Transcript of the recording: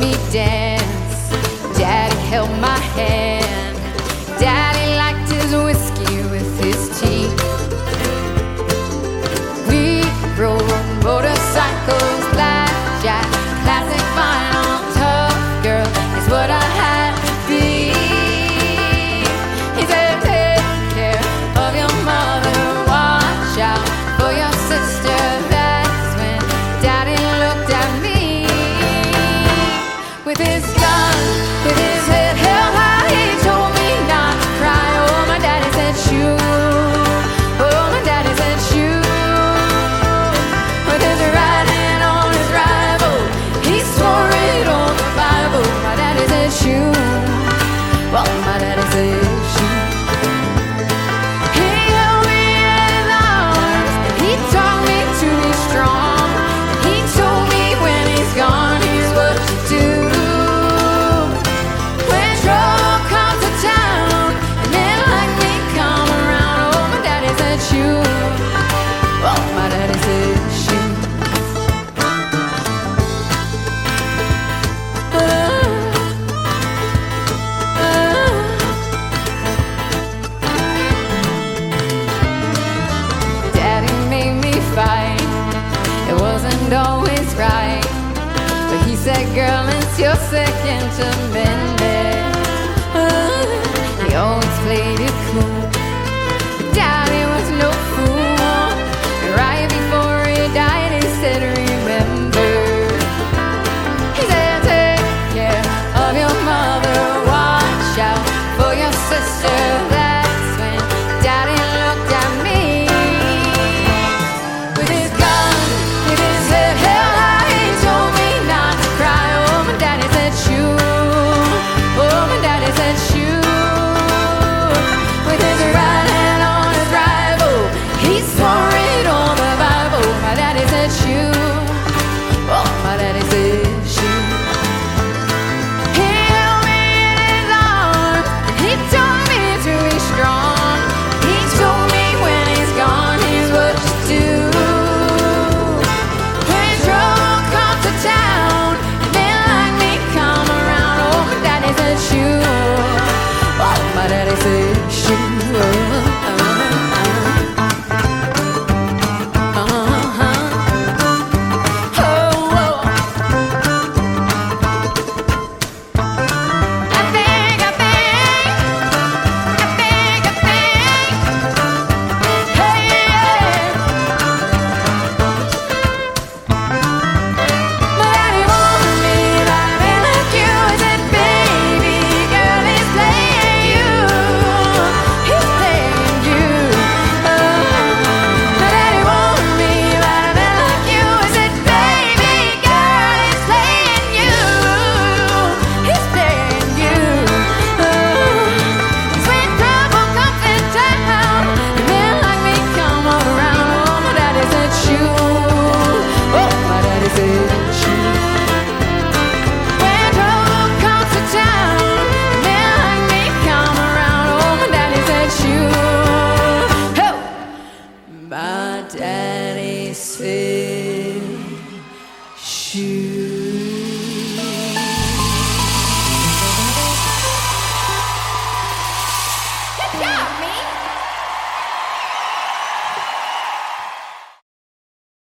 me dance. Daddy held my hand. Hey girl, it's your second to mending. He uh, always played it cool. But Daddy was no fool. Right before he died, he said, Remember. He said, Take care of your mother. Watch out for your sister.